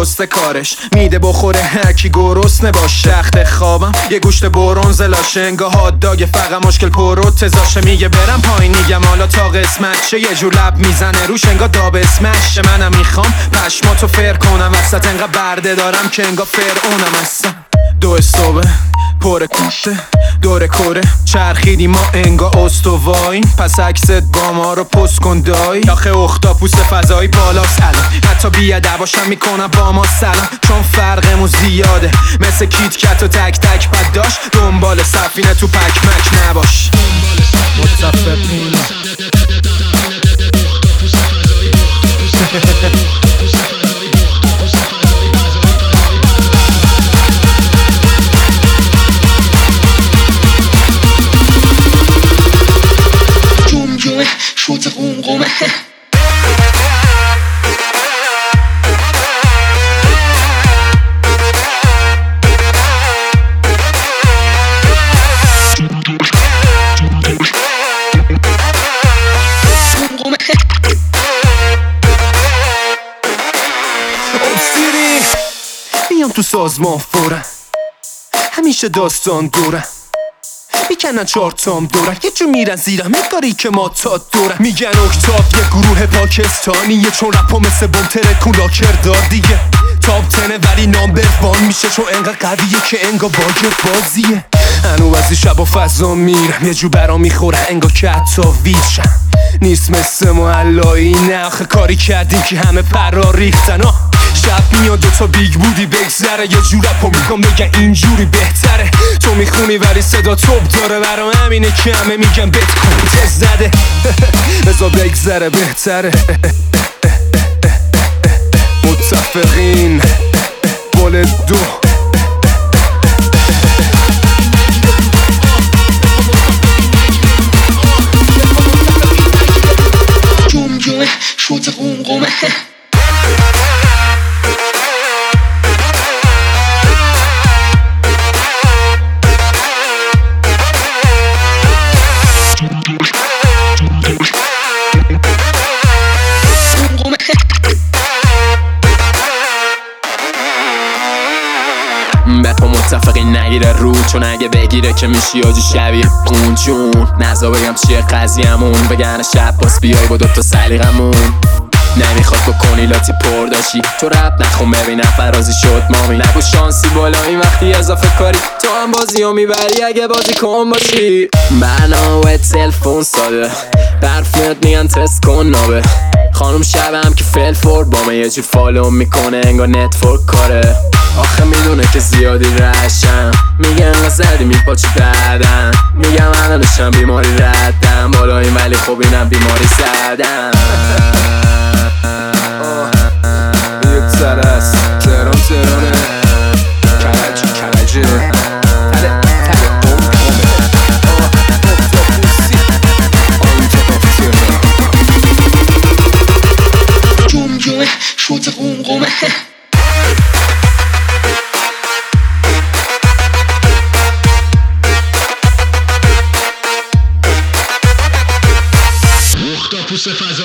درست کارش. میده بخوره هرکی گرسنه باش. رخت خوابم یه گوشت برونز لاشنگا هات داگ فقط مشکل پرو تزاشه. میگه برم پایین. میگم حالا تا قسمت چه یه جور لب می‌زنه روش. انگا داب اسمش منم می‌خوام پشماتو فر کنم. وسط انقدر برده دارم که انگا فرعونم هستم. دو صبح پر کوشه دور کره. چرخیدی ما انگا استواییم پس عکست با ما رو پست کن دایی. آخه اختاپوس فضایی بالا سلام حتی بیادباشم می‌کنم با ما سلام. چون فرقمون زیاده. مثل کیت کت و تک تک پد داشت دنبال سفینه تو پکمک نباش. متفقین. سیری میام تو سازمان فورا همیشه داستان دورم می‌کنن چارتام دورن یه جو میرن زیرم. کاری که ما تا دورن میگن اکتاب یه گروه پاکستانیه. چون رپا مثل بوم ترکون لاکر دار دیگه. تاپ تنه ولی نامبر وان میشه. چون انقدر قویه که انگا باگ بازیه. هنو از شب و فضا میرم. یه جو برا می‌خوره. انگا که حتی ویشم نیست مثل معلایی نه آخه کاری کردیم که همه پرا ریختن. آه. شب میاد دوتا بیگ بودی بگذره. یه جور رپا میگم بگن اینجوری بهتره. تو می‌خونی ولی صدا توب داره. برام همینه که همه میگن کن تز زده بزا بگذره بهتره. متفقین. گل دو. متفقی نگیره رو چون اگه بگیره که میشی آجی شبیه اون جون. نزا بگم چیه قضیهمون. بگن شب باز بیای با دوتا سلیقمون نمی‌خواد بکنی لاتی پر داشی. تو رب نخون ببینم فرازی شد مامی. نگو شانسی بالایی وقتی اضافه کاری. تو هم بازی رو می‌بری اگه بازی کن باشی. برنامه تلفن ساده. برف میاد میگن تست کن نابه. خانم شبم که فل فور با یه جور فالو می‌کنه انگار نتورک کاره. آخه می‌دونه که زیادی رشم. میگه انقدر زدی میپاچی بعدم. میگم الانشم بیماری ردم. بالا این ولی خب اینم بیماری زدم. یک سر است تهران تهرانه کرج کرجه تله تله اختاپوسی. آنته تهران. جمجمه شوت قمقمه اختاپوس فضا